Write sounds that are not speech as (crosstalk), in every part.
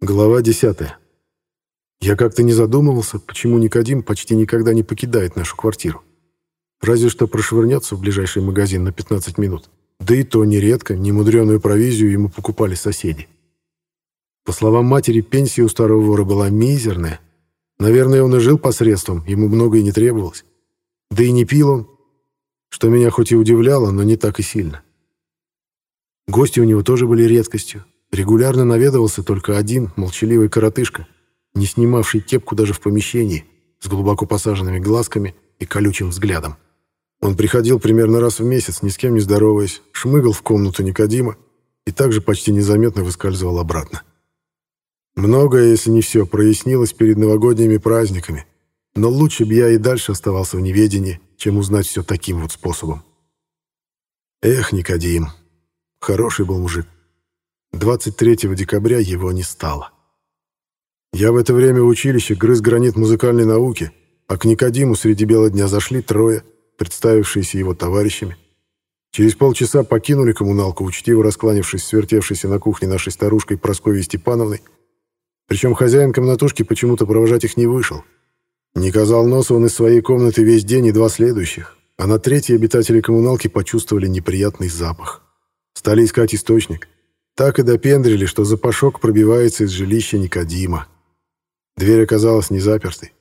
Глава 10. Я как-то не задумывался, почему Никодим почти никогда не покидает нашу квартиру. Разве что прошвырнется в ближайший магазин на 15 минут. Да и то нередко немудреную провизию ему покупали соседи. По словам матери, пенсия у старого вора была мизерная. Наверное, он и жил посредством, ему многое не требовалось. Да и не пил он, что меня хоть и удивляло, но не так и сильно. Гости у него тоже были редкостью. Регулярно наведывался только один молчаливый коротышка, не снимавший кепку даже в помещении, с глубоко посаженными глазками и колючим взглядом. Он приходил примерно раз в месяц, ни с кем не здороваясь, шмыгал в комнату Никодима и также почти незаметно выскальзывал обратно. Многое, если не все, прояснилось перед новогодними праздниками, но лучше бы я и дальше оставался в неведении, чем узнать все таким вот способом. Эх, Никодим, хороший был мужик. 23 декабря его не стало. Я в это время в училище грыз гранит музыкальной науки, а к Никодиму среди бела дня зашли трое, представившиеся его товарищами. Через полчаса покинули коммуналку, учтиво раскланившись свертевшейся на кухне нашей старушкой Прасковьей Степановной. Причем хозяин комнатушки почему-то провожать их не вышел. Не казал носа он из своей комнаты весь день и два следующих, а на третьи обитатели коммуналки почувствовали неприятный запах. Стали искать источник — так и допендрили, что запашок пробивается из жилища Никодима. Дверь оказалась не запертой.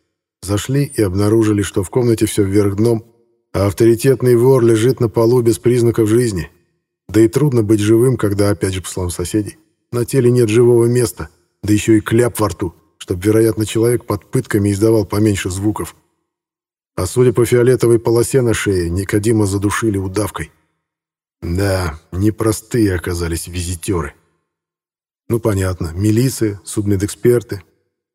Зашли и обнаружили, что в комнате все вверх дном, а авторитетный вор лежит на полу без признаков жизни. Да и трудно быть живым, когда, опять же, по словам соседей, на теле нет живого места, да еще и кляп во рту, чтобы, вероятно, человек под пытками издавал поменьше звуков. А судя по фиолетовой полосе на шее, Никодима задушили удавкой. Да, непростые оказались визитеры. Ну, понятно, милиция, судмедэксперты.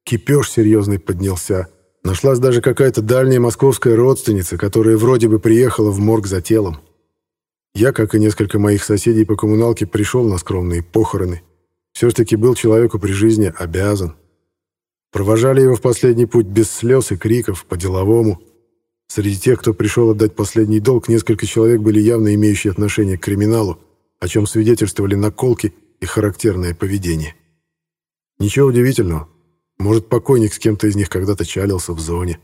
Кипеж серьезный поднялся. Нашлась даже какая-то дальняя московская родственница, которая вроде бы приехала в морг за телом. Я, как и несколько моих соседей по коммуналке, пришел на скромные похороны. Все ж таки был человеку при жизни обязан. Провожали его в последний путь без слез и криков, по-деловому. Среди тех, кто пришел отдать последний долг, несколько человек были явно имеющие отношение к криминалу, о чем свидетельствовали наколки и характерное поведение. Ничего удивительного. Может, покойник с кем-то из них когда-то чалился в зоне.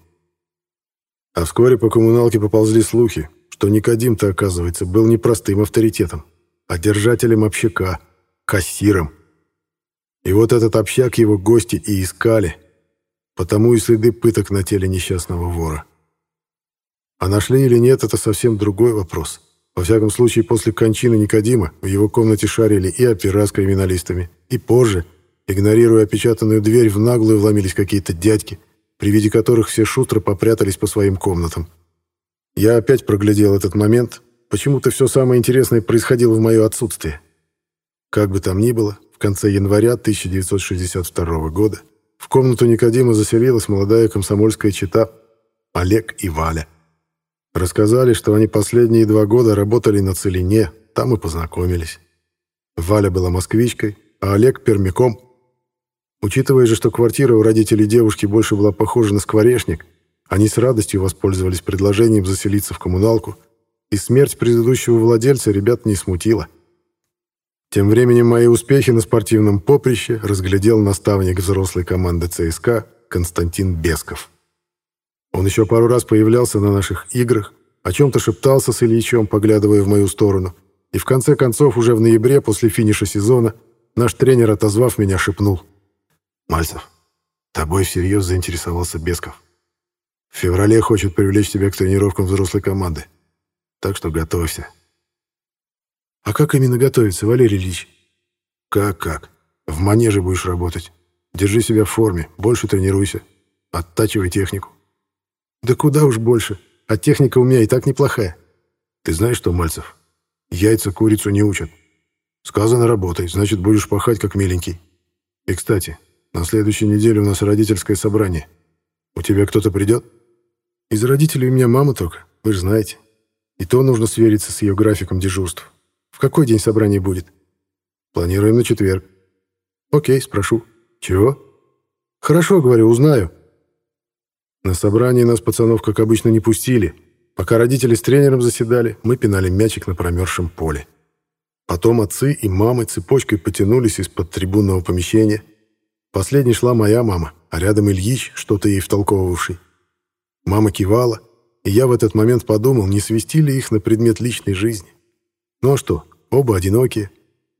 А вскоре по коммуналке поползли слухи, что Никодим-то, оказывается, был не простым авторитетом, а держателем общака, кассиром. И вот этот общак его гости и искали, потому и следы пыток на теле несчастного вора. А нашли или нет, это совсем другой вопрос. Во всяком случае, после кончины Никодима в его комнате шарили и опера с криминалистами, и позже, игнорируя опечатанную дверь, в наглую вломились какие-то дядьки, при виде которых все шустро попрятались по своим комнатам. Я опять проглядел этот момент. Почему-то все самое интересное происходило в мое отсутствие. Как бы там ни было, в конце января 1962 года в комнату Никодима заселилась молодая комсомольская чита Олег и Валя. Рассказали, что они последние два года работали на Целине, там и познакомились. Валя была москвичкой, а Олег — пермяком. Учитывая же, что квартира у родителей девушки больше была похожа на скворечник, они с радостью воспользовались предложением заселиться в коммуналку, и смерть предыдущего владельца ребят не смутила. Тем временем мои успехи на спортивном поприще разглядел наставник взрослой команды ЦСКА Константин Бесков. Он еще пару раз появлялся на наших играх, о чем-то шептался с Ильичом, поглядывая в мою сторону. И в конце концов, уже в ноябре, после финиша сезона, наш тренер, отозвав меня, шепнул. «Мальцев, тобой всерьез заинтересовался Бесков. В феврале хочет привлечь тебя к тренировкам взрослой команды. Так что готовься». «А как именно готовиться, Валерий Ильич?» «Как-как? В манеже будешь работать. Держи себя в форме, больше тренируйся. Оттачивай технику. Да куда уж больше. А техника у меня и так неплохая. Ты знаешь что, Мальцев? Яйца курицу не учат. Сказано работай, значит, будешь пахать, как миленький. И, кстати, на следующей неделе у нас родительское собрание. У тебя кто-то придет? Из родителей у меня мама только, вы же знаете. И то нужно свериться с ее графиком дежурств. В какой день собрание будет? Планируем на четверг. Окей, спрошу. Чего? Хорошо, говорю, узнаю. На собрании нас, пацанов, как обычно, не пустили. Пока родители с тренером заседали, мы пинали мячик на промерзшем поле. Потом отцы и мамы цепочкой потянулись из-под трибунного помещения. Последней шла моя мама, а рядом Ильич, что-то ей втолковывавший. Мама кивала, и я в этот момент подумал, не свести ли их на предмет личной жизни. Ну а что, оба одинокие.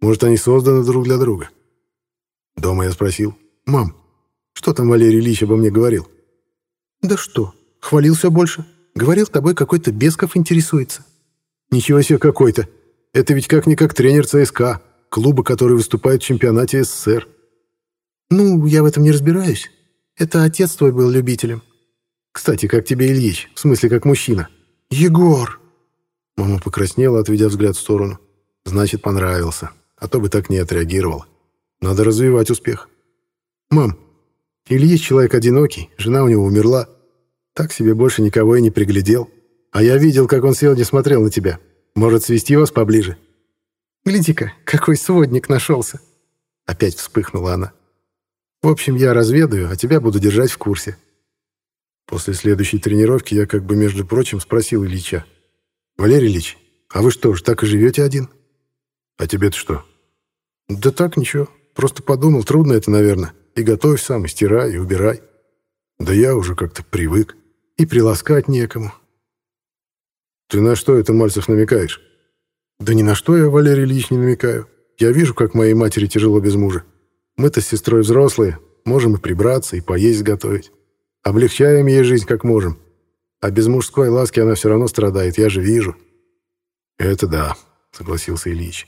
Может, они созданы друг для друга. Дома я спросил, «Мам, что там Валерий Ильич обо мне говорил?» «Да что, хвалил все больше. Говорил, тобой какой-то Бесков интересуется». «Ничего себе какой-то. Это ведь как-никак тренер ЦСКА, клуба, который выступает в чемпионате СССР». «Ну, я в этом не разбираюсь. Это отец твой был любителем». «Кстати, как тебе Ильич? В смысле, как мужчина?» «Егор!» Мама покраснела, отведя взгляд в сторону. «Значит, понравился. А то бы так не отреагировала. Надо развивать успех». «Мам, Ильич человек одинокий, жена у него умерла. Так себе больше никого и не приглядел. А я видел, как он сегодня смотрел на тебя. Может, свести вас поближе?» «Гляди-ка, какой сводник нашелся!» Опять вспыхнула она. В общем, я разведаю, а тебя буду держать в курсе. После следующей тренировки я как бы, между прочим, спросил Ильича. «Валерий Ильич, а вы что ж, так и живете один?» «А тебе-то что?» «Да так, ничего. Просто подумал, трудно это, наверное. И готовь сам, и стирай, и убирай. Да я уже как-то привык. И приласкать некому». «Ты на что это, Мальцев, намекаешь?» «Да ни на что я, Валерий Ильич, не намекаю. Я вижу, как моей матери тяжело без мужа. Мы-то с сестрой взрослые, можем и прибраться, и поесть готовить. Облегчаем ей жизнь как можем. А без мужской ласки она все равно страдает, я же вижу». «Это да», — согласился Ильич.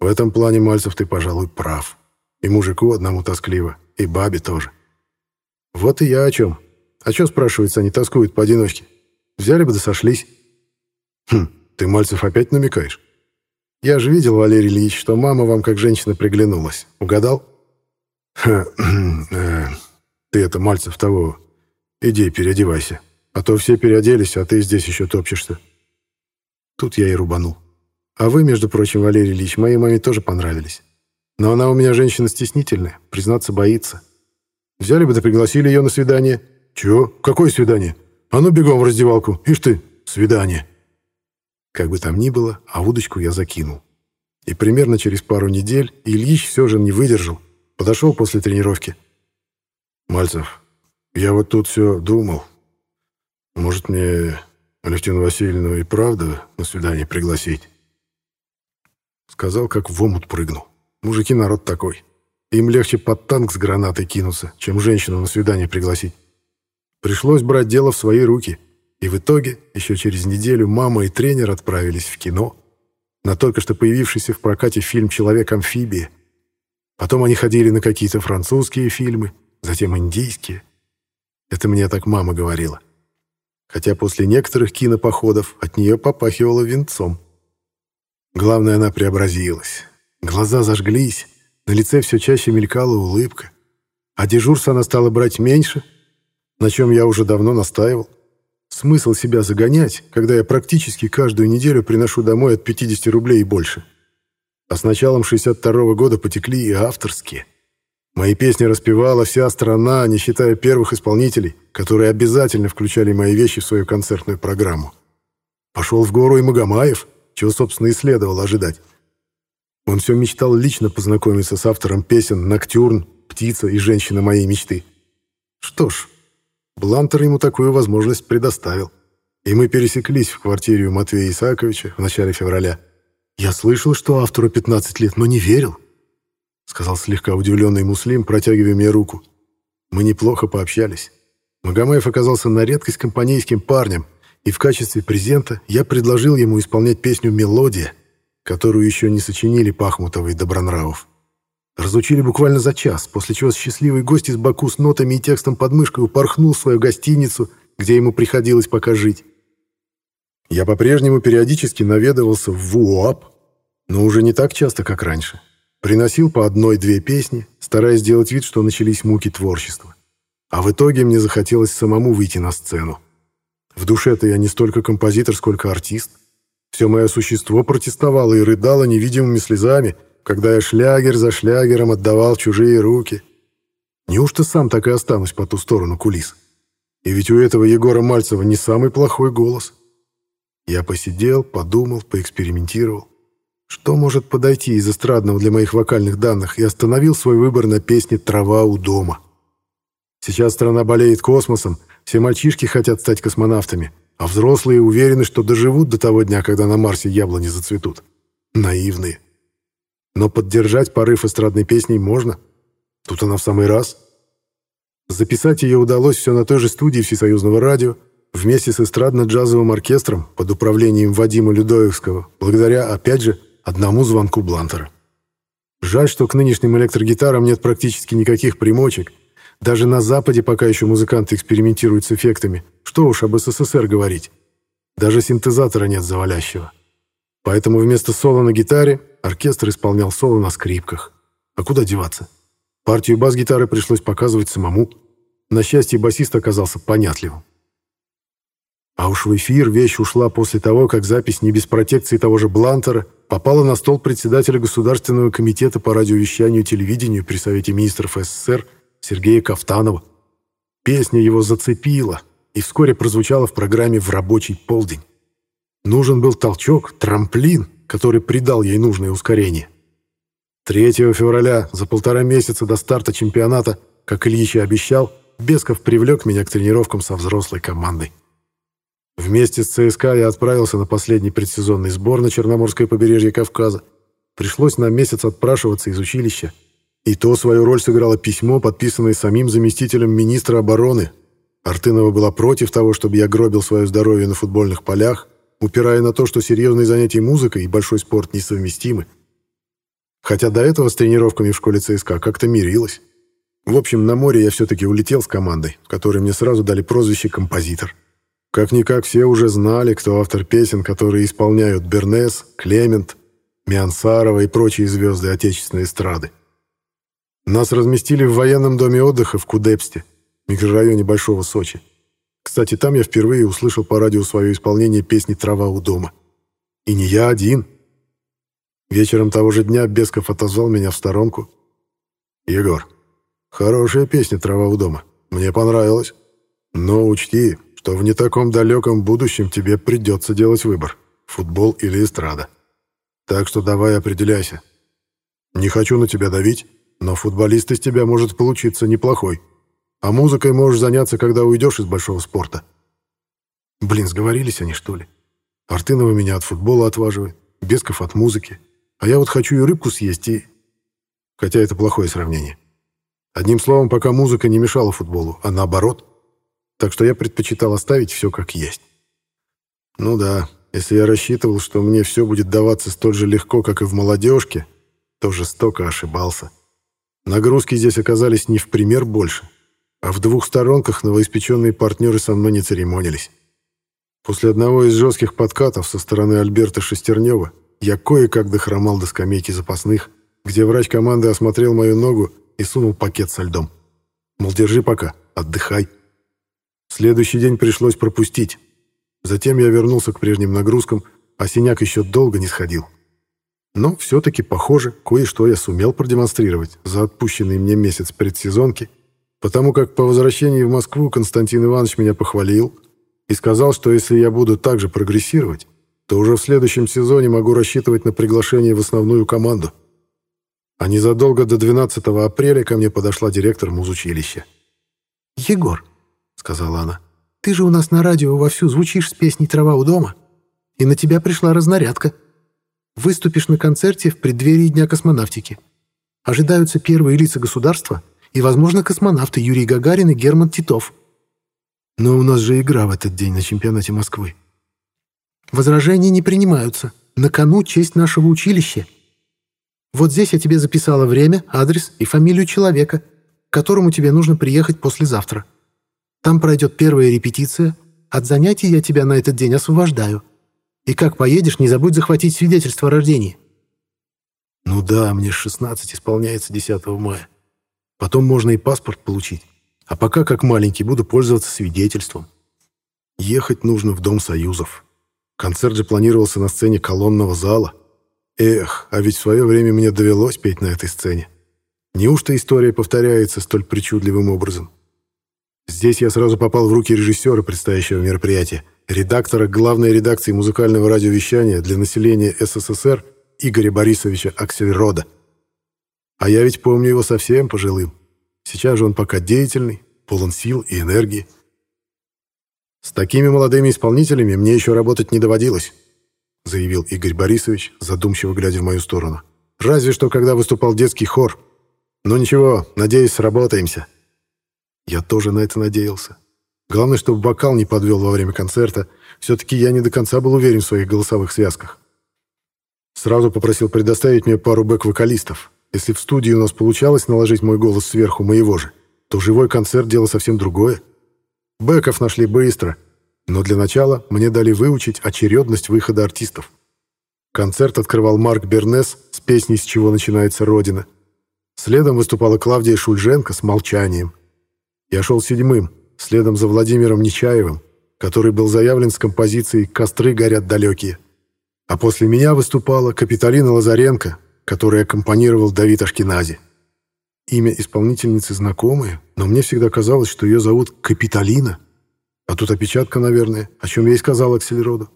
«В этом плане, Мальцев, ты, пожалуй, прав. И мужику одному тоскливо, и бабе тоже». «Вот и я о чем. А что, спрашивается, они тоскуют поодиночке? Взяли бы да сошлись». «Хм, ты, Мальцев, опять намекаешь?» «Я же видел, Валерий Ильич, что мама вам как женщина приглянулась. Угадал?» (clears throat) Э, «Ты это, Мальцев, того, иди переодевайся, а то все переоделись, а ты здесь еще топчешься». Тут я и рубанул. «А вы, между прочим, Валерий Ильич, моей маме тоже понравились. Но она у меня женщина стеснительная, признаться боится. Взяли бы да пригласили ее на свидание». «Чего? Какое свидание? А ну бегом в раздевалку, ишь ты, свидание». Как бы там ни было, а удочку я закинул. И примерно через пару недель Ильич все же не выдержал, Подошел после тренировки. «Мальцев, я вот тут все думал. Может, мне Алевтину Васильевну и правда на свидание пригласить?» Сказал, как в омут прыгнул. Мужики народ такой. Им легче под танк с гранатой кинуться, чем женщину на свидание пригласить. Пришлось брать дело в свои руки. И в итоге, еще через неделю, мама и тренер отправились в кино на только что появившийся в прокате фильм «Человек-амфибия», Потом они ходили на какие-то французские фильмы, затем индийские. Это мне так мама говорила. Хотя после некоторых кинопоходов от нее попахивало венцом. Главное, она преобразилась. Глаза зажглись, на лице все чаще мелькала улыбка. А дежурство она стала брать меньше, на чем я уже давно настаивал. Смысл себя загонять, когда я практически каждую неделю приношу домой от 50 рублей и больше. А с началом 62 -го года потекли и авторские. Мои песни распевала вся страна, не считая первых исполнителей, которые обязательно включали мои вещи в свою концертную программу. Пошел в гору и Магомаев, чего, собственно, и следовало ожидать. Он все мечтал лично познакомиться с автором песен «Ноктюрн», «Птица» и «Женщина моей мечты». Что ж, Блантер ему такую возможность предоставил. И мы пересеклись в квартире у Матвея Исааковича в начале февраля. «Я слышал, что автору 15 лет, но не верил», — сказал слегка удивленный Муслим, протягивая мне руку. Мы неплохо пообщались. Магомаев оказался на редкость компанейским парнем, и в качестве презента я предложил ему исполнять песню «Мелодия», которую еще не сочинили Пахмутова и Добронравов. Разучили буквально за час, после чего счастливый гость из Баку с нотами и текстом под мышкой упорхнул в свою гостиницу, где ему приходилось пока жить. Я по-прежнему периодически наведывался в ВУАП, но уже не так часто, как раньше. Приносил по одной-две песни, стараясь сделать вид, что начались муки творчества. А в итоге мне захотелось самому выйти на сцену. В душе-то я не столько композитор, сколько артист. Все мое существо протестовало и рыдало невидимыми слезами, когда я шлягер за шлягером отдавал чужие руки. Неужто сам так и останусь по ту сторону кулис? И ведь у этого Егора Мальцева не самый плохой голос. Я посидел, подумал, поэкспериментировал. Что может подойти из эстрадного для моих вокальных данных, и остановил свой выбор на песне «Трава у дома». Сейчас страна болеет космосом, все мальчишки хотят стать космонавтами, а взрослые уверены, что доживут до того дня, когда на Марсе яблони зацветут. Наивные. Но поддержать порыв эстрадной песней можно. Тут она в самый раз. Записать ее удалось все на той же студии Всесоюзного радио, вместе с эстрадно-джазовым оркестром под управлением Вадима Людоевского, благодаря, опять же, одному звонку Блантера. Жаль, что к нынешним электрогитарам нет практически никаких примочек. Даже на Западе пока еще музыканты экспериментируют с эффектами. Что уж об СССР говорить. Даже синтезатора нет завалящего. Поэтому вместо соло на гитаре оркестр исполнял соло на скрипках. А куда деваться? Партию бас-гитары пришлось показывать самому. На счастье, басист оказался понятливым. А уж в эфир вещь ушла после того, как запись не без протекции того же Блантера попала на стол председателя Государственного комитета по радиовещанию и телевидению при Совете министров СССР Сергея Кафтанова. Песня его зацепила и вскоре прозвучала в программе «В рабочий полдень». Нужен был толчок, трамплин, который придал ей нужное ускорение. 3 февраля, за полтора месяца до старта чемпионата, как Ильич и обещал, Бесков привлек меня к тренировкам со взрослой командой. Вместе с ЦСКА я отправился на последний предсезонный сбор на Черноморское побережье Кавказа. Пришлось на месяц отпрашиваться из училища. И то свою роль сыграло письмо, подписанное самим заместителем министра обороны. Артынова была против того, чтобы я гробил свое здоровье на футбольных полях, упирая на то, что серьезные занятия музыкой и большой спорт несовместимы. Хотя до этого с тренировками в школе ЦСКА как-то мирилась. В общем, на море я все-таки улетел с командой, которой мне сразу дали прозвище «композитор». Как-никак все уже знали, кто автор песен, которые исполняют Бернес, Клемент, Миансарова и прочие звезды отечественной эстрады. Нас разместили в военном доме отдыха в Кудепсте, микрорайоне Большого Сочи. Кстати, там я впервые услышал по радио свое исполнение песни «Трава у дома». И не я один. Вечером того же дня Бесков отозвал меня в сторонку. «Егор, хорошая песня «Трава у дома». Мне понравилась. Но учти, что в не таком далеком будущем тебе придется делать выбор – футбол или эстрада. Так что давай определяйся. Не хочу на тебя давить, но футболист из тебя может получиться неплохой. А музыкой можешь заняться, когда уйдешь из большого спорта. Блин, сговорились они, что ли? Артынова меня от футбола отваживает, Бесков от музыки. А я вот хочу и рыбку съесть, и... Хотя это плохое сравнение. Одним словом, пока музыка не мешала футболу, а наоборот – так что я предпочитал оставить все как есть. Ну да, если я рассчитывал, что мне все будет даваться столь же легко, как и в молодежке, то жестоко ошибался. Нагрузки здесь оказались не в пример больше, а в двух сторонках новоиспеченные партнеры со мной не церемонились. После одного из жестких подкатов со стороны Альберта Шестернева я кое-как дохромал до скамейки запасных, где врач команды осмотрел мою ногу и сунул пакет со льдом. Мол, держи пока, отдыхай. Следующий день пришлось пропустить. Затем я вернулся к прежним нагрузкам, а синяк еще долго не сходил. Но все-таки, похоже, кое-что я сумел продемонстрировать за отпущенный мне месяц предсезонки, потому как по возвращении в Москву Константин Иванович меня похвалил и сказал, что если я буду так же прогрессировать, то уже в следующем сезоне могу рассчитывать на приглашение в основную команду. А незадолго до 12 апреля ко мне подошла директор музучилища. «Егор, сказала она. «Ты же у нас на радио вовсю звучишь с песней «Трава у дома», и на тебя пришла разнарядка. Выступишь на концерте в преддверии Дня космонавтики. Ожидаются первые лица государства и, возможно, космонавты Юрий Гагарин и Герман Титов. Но у нас же игра в этот день на чемпионате Москвы. Возражения не принимаются. На кону честь нашего училища. Вот здесь я тебе записала время, адрес и фамилию человека, к которому тебе нужно приехать послезавтра. Там пройдет первая репетиция. От занятий я тебя на этот день освобождаю. И как поедешь, не забудь захватить свидетельство о рождении». «Ну да, мне 16 исполняется 10 мая. Потом можно и паспорт получить. А пока, как маленький, буду пользоваться свидетельством. Ехать нужно в Дом Союзов. Концерт же планировался на сцене колонного зала. Эх, а ведь в свое время мне довелось петь на этой сцене. Неужто история повторяется столь причудливым образом?» Здесь я сразу попал в руки режиссера предстоящего мероприятия, редактора главной редакции музыкального радиовещания для населения СССР Игоря Борисовича Аксельрода. А я ведь помню его совсем пожилым. Сейчас же он пока деятельный, полон сил и энергии. С такими молодыми исполнителями мне еще работать не доводилось, заявил Игорь Борисович, задумчиво глядя в мою сторону. Разве что, когда выступал детский хор. Но ничего, надеюсь, сработаемся. Я тоже на это надеялся. Главное, чтобы бокал не подвел во время концерта. Все-таки я не до конца был уверен в своих голосовых связках. Сразу попросил предоставить мне пару бэк-вокалистов. Если в студии у нас получалось наложить мой голос сверху моего же, то живой концерт — дело совсем другое. Бэков нашли быстро, но для начала мне дали выучить очередность выхода артистов. Концерт открывал Марк Бернес с песней «С чего начинается Родина». Следом выступала Клавдия Шульженко с «Молчанием». Я шел седьмым, следом за Владимиром Нечаевым, который был заявлен с композицией «Костры горят далекие». А после меня выступала Капиталина Лазаренко, которой аккомпанировал Давид Ашкенази. Имя исполнительницы знакомое, но мне всегда казалось, что ее зовут Капиталина. А тут опечатка, наверное, о чем я и сказал Акселероду.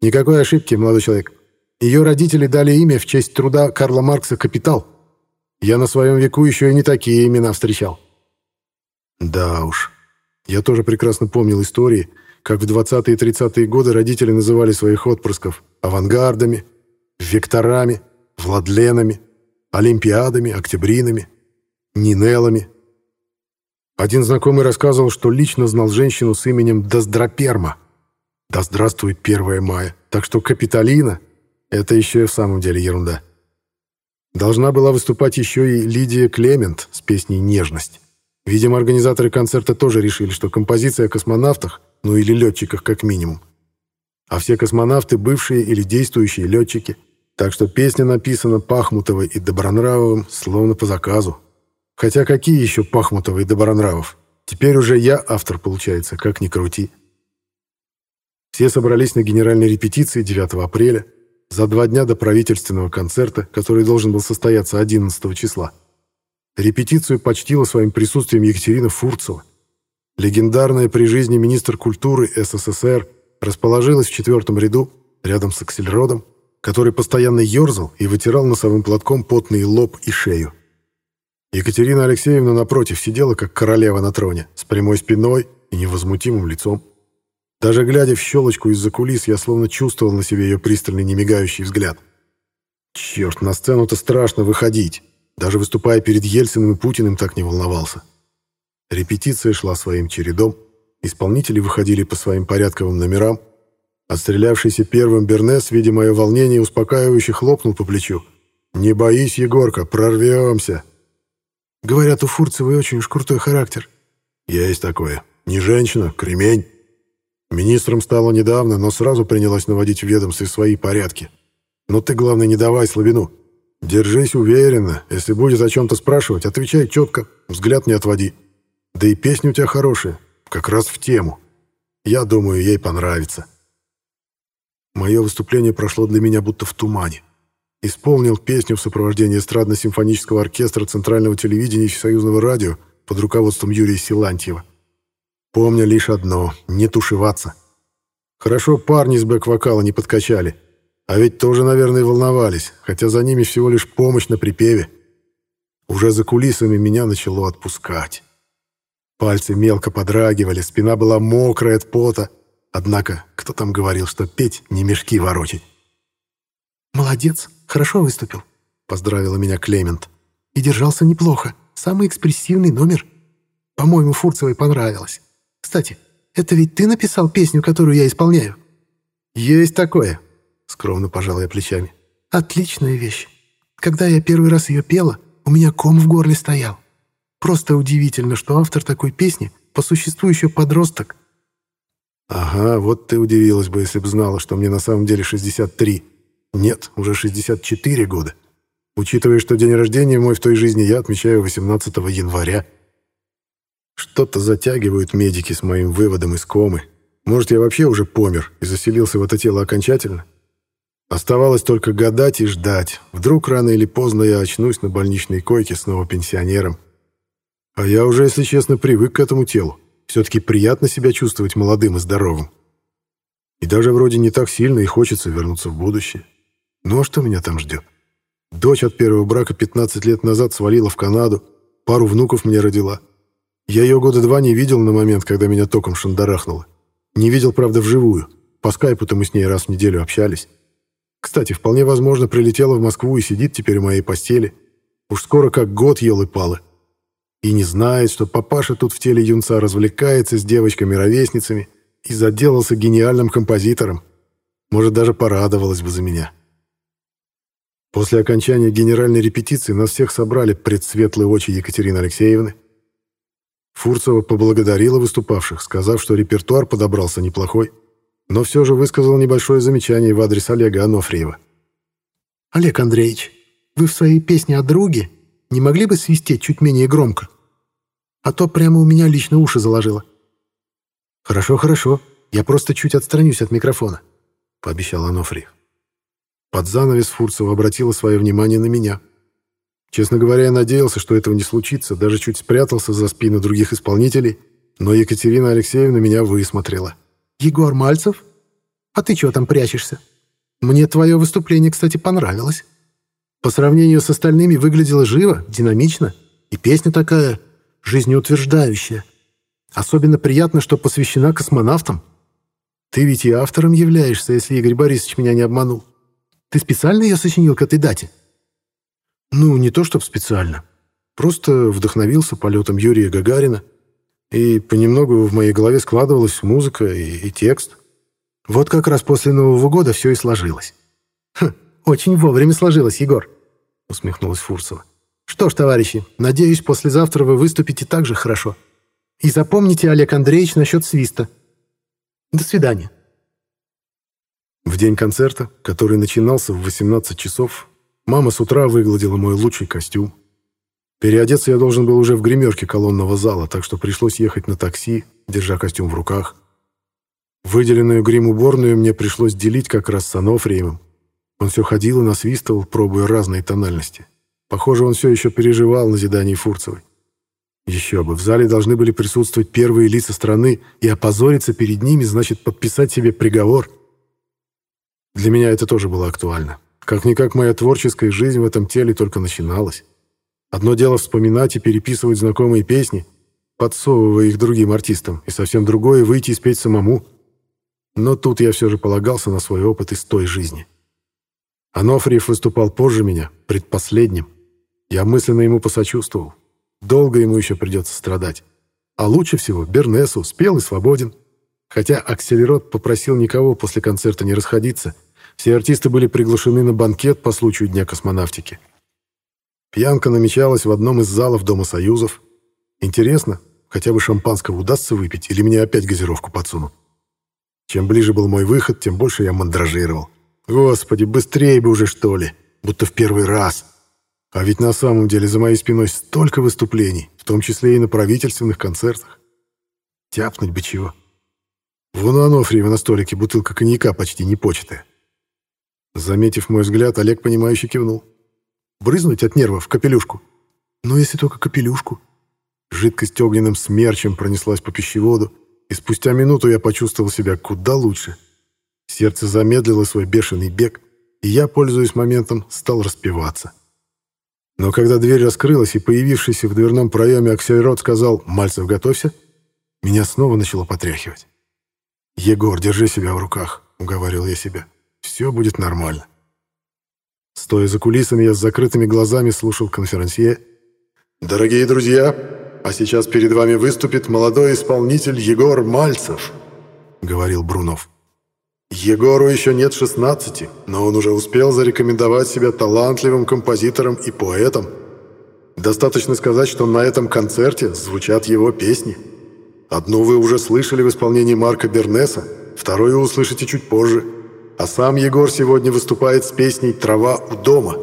Никакой ошибки, молодой человек. Ее родители дали имя в честь труда Карла Маркса «Капитал». Я на своем веку еще и не такие имена встречал. Да уж. Я тоже прекрасно помнил истории, как в 20-е и 30-е годы родители называли своих отпрысков авангардами, векторами, владленами, олимпиадами, октябринами, нинелами. Один знакомый рассказывал, что лично знал женщину с именем Доздроперма. Да здравствует 1 мая. Так что Капитолина — это еще и в самом деле ерунда. Должна была выступать еще и Лидия Клемент с песней «Нежность». Видимо, организаторы концерта тоже решили, что композиция о космонавтах, ну или летчиках как минимум. А все космонавты — бывшие или действующие летчики — так что песня написана Пахмутовой и Добронравовым словно по заказу. Хотя какие еще Пахмутовы и Добронравов? Теперь уже я автор, получается, как ни крути. Все собрались на генеральной репетиции 9 апреля, за два дня до правительственного концерта, который должен был состояться 11 числа. Репетицию почтила своим присутствием Екатерина Фурцева. Легендарная при жизни министр культуры СССР расположилась в четвертом ряду, рядом с Аксельродом, который постоянно ерзал и вытирал носовым платком потный лоб и шею. Екатерина Алексеевна, напротив, сидела как королева на троне, с прямой спиной и невозмутимым лицом. Даже глядя в щелочку из-за кулис, я словно чувствовал на себе ее пристальный немигающий взгляд. Черт, на сцену-то страшно выходить. Даже выступая перед Ельциным и Путиным, так не волновался. Репетиция шла своим чередом, исполнители выходили по своим порядковым номерам, Отстрелявшийся первым Бернес, видя мое волнение, успокаивающе хлопнул по плечу. «Не боись, Егорка, прорвемся!» «Говорят, у Фурцевой очень уж крутой характер». «Есть такое. Не женщина, кремень». Министром стала недавно, но сразу принялась наводить в ведомстве свои порядки. Но ты, главное, не давай слабину. Держись уверенно. Если будет о чем-то спрашивать, отвечай четко, взгляд не отводи. Да и песня у тебя хорошая, как раз в тему. Я думаю, ей понравится. Мое выступление прошло для меня будто в тумане. Исполнил песню в сопровождении эстрадно-симфонического оркестра Центрального телевидения и Союзного радио под руководством Юрия Силантьева. Помню лишь одно — не тушеваться. Хорошо парни с бэк-вокала не подкачали. А ведь тоже, наверное, волновались, хотя за ними всего лишь помощь на припеве. Уже за кулисами меня начало отпускать. Пальцы мелко подрагивали, спина была мокрая от пота, Однако, кто там говорил, что петь не мешки ворочать? «Молодец, хорошо выступил», — поздравила меня Клемент. «И держался неплохо. Самый экспрессивный номер. По-моему, Фурцевой понравилось. Кстати, это ведь ты написал песню, которую я исполняю?» «Есть такое», — скромно пожал я плечами. «Отличная вещь. Когда я первый раз ее пела, у меня ком в горле стоял. Просто удивительно, что автор такой песни по существу еще подросток, Ага, вот ты удивилась бы, если бы знала, что мне на самом деле 63. Нет, уже 64 года. Учитывая, что день рождения мой в той жизни я отмечаю 18 января. Что-то затягивают медики с моим выводом из комы. Может, я вообще уже помер и заселился в это тело окончательно? Оставалось только гадать и ждать. Вдруг рано или поздно я очнусь на больничной койке снова пенсионером. А я уже, если честно, привык к этому телу. Все-таки приятно себя чувствовать молодым и здоровым. И даже вроде не так сильно и хочется вернуться в будущее. Ну а что меня там ждет? Дочь от первого брака 15 лет назад свалила в Канаду, пару внуков мне родила. Я ее года два не видел на момент, когда меня током шандарахнуло. Не видел, правда, вживую. По скайпу-то мы с ней раз в неделю общались. Кстати, вполне возможно, прилетела в Москву и сидит теперь в моей постели. Уж скоро как год елы-палы. И не знает, что папаша тут в теле юнца развлекается с девочками-ровесницами и заделался гениальным композитором. Может, даже порадовалась бы за меня. После окончания генеральной репетиции нас всех собрали пред светлые очи Екатерины Алексеевны. Фурцева поблагодарила выступавших, сказав, что репертуар подобрался неплохой, но все же высказал небольшое замечание в адрес Олега Анофриева. «Олег Андреевич, вы в своей песне о друге не могли бы свистеть чуть менее громко? А то прямо у меня лично уши заложило». «Хорошо, хорошо. Я просто чуть отстранюсь от микрофона», — пообещал Анофриев. Под занавес Фурцева обратила свое внимание на меня. Честно говоря, я надеялся, что этого не случится, даже чуть спрятался за спину других исполнителей, но Екатерина Алексеевна меня высмотрела. «Егор Мальцев? А ты чего там прячешься? Мне твое выступление, кстати, понравилось. По сравнению с остальными выглядело живо, динамично, и песня такая жизнеутверждающая. Особенно приятно, что посвящена космонавтам. Ты ведь и автором являешься, если Игорь Борисович меня не обманул. Ты специально ее сочинил к этой дате?» «Ну, не то чтобы специально. Просто вдохновился полетом Юрия Гагарина, и понемногу в моей голове складывалась музыка и, и текст. Вот как раз после Нового года все и сложилось». «Хм, очень вовремя сложилось, Егор», — усмехнулась Фурсова. «Что ж, товарищи, надеюсь, послезавтра вы выступите так же хорошо. И запомните, Олег Андреевич, насчет свиста. До свидания». В день концерта, который начинался в 18 часов, мама с утра выгладила мой лучший костюм. Переодеться я должен был уже в гримерке колонного зала, так что пришлось ехать на такси, держа костюм в руках. Выделенную грим-уборную мне пришлось делить как раз с Анофриевым. Он все ходил и насвистывал, пробуя разные тональности. Похоже, он все еще переживал на назидание Фурцевой. Еще бы, в зале должны были присутствовать первые лица страны, и опозориться перед ними значит подписать себе приговор — для меня это тоже было актуально. Как-никак моя творческая жизнь в этом теле только начиналась. Одно дело вспоминать и переписывать знакомые песни, подсовывая их другим артистам, и совсем другое — выйти и спеть самому. Но тут я все же полагался на свой опыт из той жизни. Анофриев выступал позже меня, предпоследним. Я мысленно ему посочувствовал. Долго ему еще придется страдать. А лучше всего Бернесу спел и свободен. Хотя Акселерот попросил никого после концерта не расходиться, все артисты были приглашены на банкет по случаю Дня космонавтики. Пьянка намечалась в одном из залов Дома Союзов. Интересно, хотя бы шампанского удастся выпить, или мне опять газировку подсунут? Чем ближе был мой выход, тем больше я мандражировал. Господи, быстрее бы уже, что ли, будто в первый раз. А ведь на самом деле за моей спиной столько выступлений, в том числе и на правительственных концертах. Тяпнуть бы чего. Вон у Анофриева на столике бутылка коньяка почти не початая. Заметив мой взгляд, Олег, понимающе кивнул. Брызнуть от нервов в капелюшку? Ну, если только капелюшку. Жидкость огненным смерчем пронеслась по пищеводу, и спустя минуту я почувствовал себя куда лучше. Сердце замедлило свой бешеный бег, и я, пользуясь моментом, стал распеваться. Но когда дверь раскрылась, и появившийся в дверном проеме Аксельрод сказал «Мальцев, готовься», меня снова начало потряхивать. «Егор, держи себя в руках», — уговаривал я себя. «Все будет нормально». Стоя за кулисами, я с закрытыми глазами слушал конферансье. «Дорогие друзья, а сейчас перед вами выступит молодой исполнитель Егор Мальцев», — говорил Брунов. «Егору еще нет 16, но он уже успел зарекомендовать себя талантливым композитором и поэтом. Достаточно сказать, что на этом концерте звучат его песни». Одну вы уже слышали в исполнении Марка Бернеса, вторую услышите чуть позже. А сам Егор сегодня выступает с песней «Трава у дома».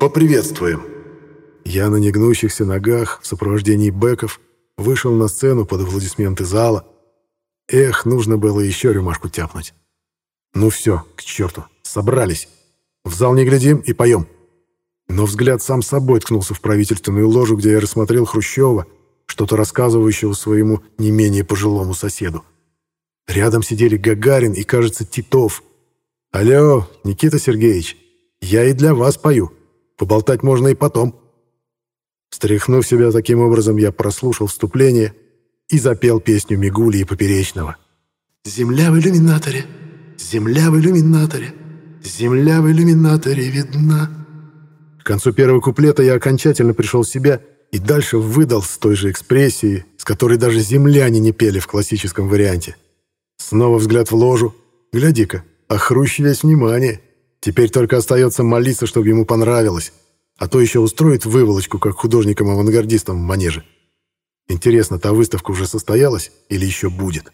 Поприветствуем!» Я на негнущихся ногах в сопровождении бэков вышел на сцену под аплодисменты зала. Эх, нужно было еще рюмашку тяпнуть. Ну все, к черту, собрались. В зал не глядим и поем. Но взгляд сам собой ткнулся в правительственную ложу, где я рассмотрел Хрущева, что-то рассказывающего своему не менее пожилому соседу. Рядом сидели Гагарин и, кажется, Титов. «Алло, Никита Сергеевич, Я и для вас пою. Поболтать можно и потом». Стряхнув себя таким образом, я прослушал вступление и запел песню Мигули и Поперечного. «Земля в иллюминаторе, земля в иллюминаторе, земля в иллюминаторе видна». К концу первого куплета я окончательно пришел в себя и дальше выдал с той же экспрессией, с которой даже земляне не пели в классическом варианте. Снова взгляд в ложу. Гляди-ка, а хрущ весь внимание. Теперь только остается молиться, чтобы ему понравилось. А то еще устроит выволочку, как художникам-авангардистам в манеже. Интересно, та выставка уже состоялась или еще будет?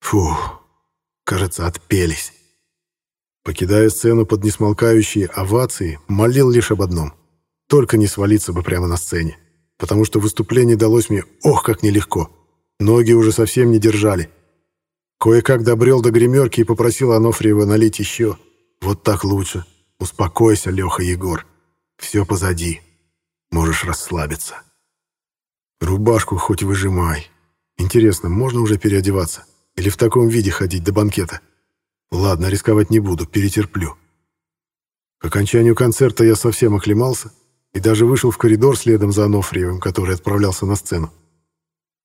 Фух, кажется, отпелись. Покидая сцену под несмолкающие овации, молил лишь об одном. Только не свалиться бы прямо на сцене. Потому что выступление далось мне ох, как нелегко. Ноги уже совсем не держали. Кое-как добрел до гримерки и попросил Анофриева налить еще. Вот так лучше. Успокойся, Леха Егор. Все позади. Можешь расслабиться. Рубашку хоть выжимай. Интересно, можно уже переодеваться? Или в таком виде ходить до банкета? Ладно, рисковать не буду, перетерплю. К окончанию концерта я совсем оклемался и даже вышел в коридор следом за Анофриевым, который отправлялся на сцену.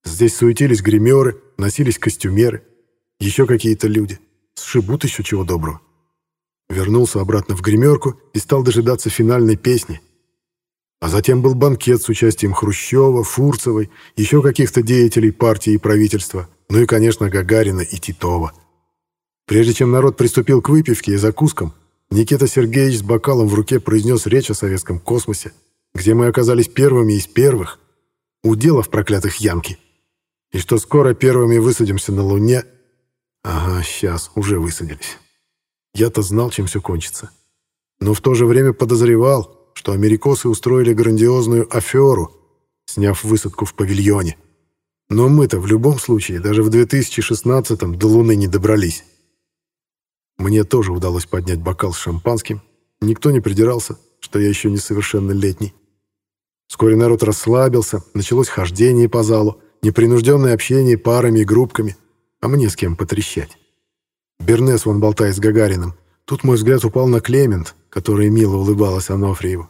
Здесь суетились гримеры, носились костюмеры, еще какие-то люди. Сшибут еще чего доброго. Вернулся обратно в гримерку и стал дожидаться финальной песни, а затем был банкет с участием Хрущева, Фурцевой, еще каких-то деятелей партии и правительства, ну и, конечно, Гагарина и Титова. Прежде чем народ приступил к выпивке и закускам, Никита Сергеевич с бокалом в руке произнес речь о советском космосе, где мы оказались первыми из первых, уделов проклятых Янки, и что скоро первыми высадимся на Луне. Ага, сейчас, уже высадились. Я-то знал, чем все кончится. Но в то же время подозревал, что америкосы устроили грандиозную аферу, сняв высадку в павильоне. Но мы-то в любом случае даже в 2016-м до Луны не добрались. Мне тоже удалось поднять бокал с шампанским. Никто не придирался, что я еще несовершеннолетний. Вскоре народ расслабился, началось хождение по залу, непринужденное общение парами и группками, а мне с кем потрещать. Бернес вон болтает с Гагарином. Тут мой взгляд упал на Клемент, которая мило улыбалась Анофриеву.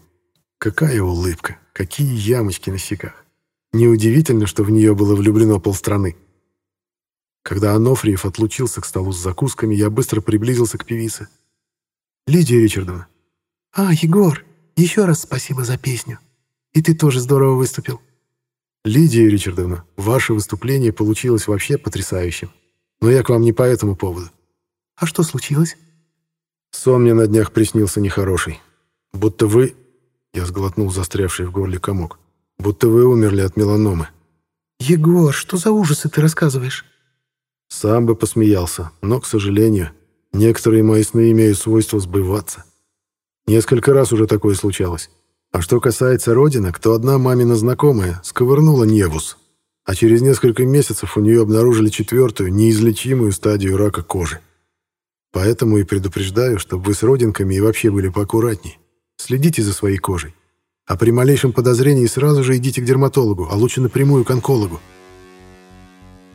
Какая улыбка, какие ямочки на щеках. Неудивительно, что в нее было влюблено полстраны. Когда Анофриев отлучился к столу с закусками, я быстро приблизился к певице. «Лидия Ричардовна». «А, Егор, еще раз спасибо за песню. И ты тоже здорово выступил». «Лидия Ричардовна, ваше выступление получилось вообще потрясающим. Но я к вам не по этому поводу». «А что случилось?» Сон мне на днях приснился нехороший. Будто вы... Я сглотнул застрявший в горле комок. Будто вы умерли от меланомы. «Егор, что за ужасы ты рассказываешь?» Сам бы посмеялся, но, к сожалению, некоторые мои сны имеют свойство сбываться. Несколько раз уже такое случалось. А что касается родинок, то одна мамина знакомая сковырнула невус, а через несколько месяцев у нее обнаружили четвертую, неизлечимую стадию рака кожи. Поэтому и предупреждаю, чтобы вы с родинками и вообще были поаккуратней. Следите за своей кожей. А при малейшем подозрении сразу же идите к дерматологу, а лучше напрямую к онкологу.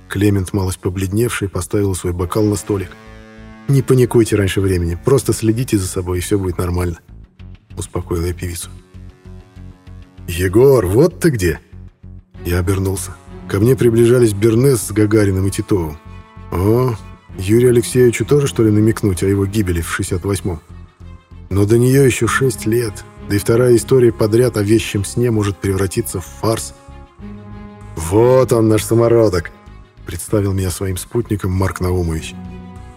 Клемент, малость побледневший, поставил свой бокал на столик. «Не паникуйте раньше времени, просто следите за собой, и все будет нормально», — успокоил я певицу. «Егор, вот ты где!» Я обернулся. Ко мне приближались Бернес с Гагариным и Титовым. «О, Юрию Алексеевичу тоже, что ли, намекнуть о его гибели в 68-м? Но до нее еще 6 лет, да и вторая история подряд о вещем сне может превратиться в фарс. «Вот он, наш самородок!» — представил меня своим спутником Марк Наумович.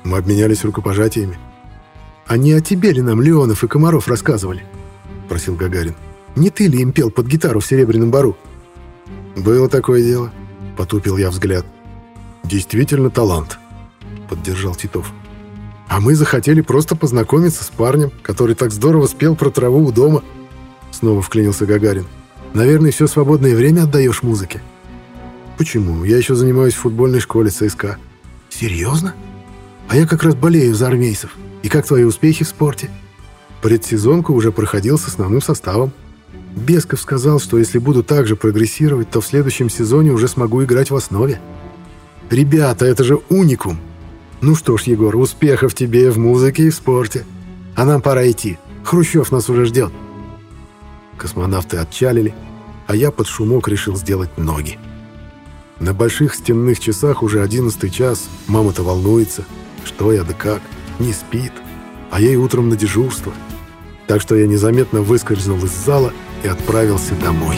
Мы обменялись рукопожатиями. «Они о тебе ли нам Леонов и Комаров рассказывали?» — просил Гагарин. «Не ты ли им пел под гитару в Серебряном Бару?» «Было такое дело», — потупил я взгляд. «Действительно талант» поддержал Титов. «А мы захотели просто познакомиться с парнем, который так здорово спел про траву у дома». Снова вклинился Гагарин. «Наверное, все свободное время отдаешь музыке». «Почему? Я еще занимаюсь в футбольной школе ЦСКА». «Серьезно? А я как раз болею за армейцев. И как твои успехи в спорте?» Предсезонку уже проходил с основным составом. Бесков сказал, что если буду так же прогрессировать, то в следующем сезоне уже смогу играть в основе. «Ребята, это же уникум!» Ну что ж, Егор, успехов тебе в музыке и в спорте. А нам пора идти. Хрущев нас уже ждет. Космонавты отчалили, а я под шумок решил сделать ноги. На больших стенных часах уже одиннадцатый час, мама-то волнуется. Что я да как, не спит, а ей утром на дежурство. Так что я незаметно выскользнул из зала и отправился домой.